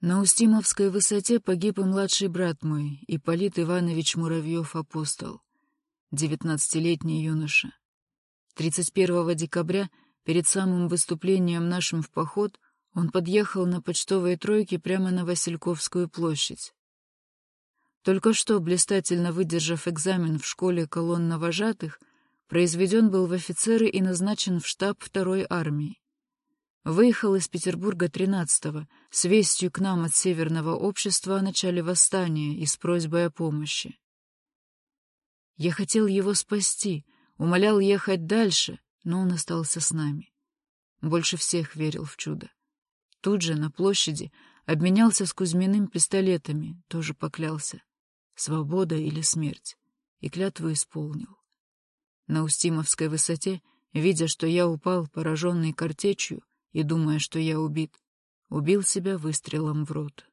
На Устимовской высоте погиб и младший брат мой, Ипполит Иванович Муравьев-апостол, девятнадцатилетний юноша. 31 декабря, перед самым выступлением нашим в поход, он подъехал на почтовой тройке прямо на Васильковскую площадь. Только что, блистательно выдержав экзамен в школе колонновожатых, произведен был в офицеры и назначен в штаб второй армии. Выехал из Петербурга 13-го с вестью к нам от Северного общества о начале восстания и с просьбой о помощи. Я хотел его спасти, умолял ехать дальше, но он остался с нами. Больше всех верил в чудо. Тут же, на площади, обменялся с Кузьминым пистолетами, тоже поклялся. Свобода или смерть. И клятву исполнил. На Устимовской высоте, видя, что я упал, пораженный картечью, и, думая, что я убит, убил себя выстрелом в рот.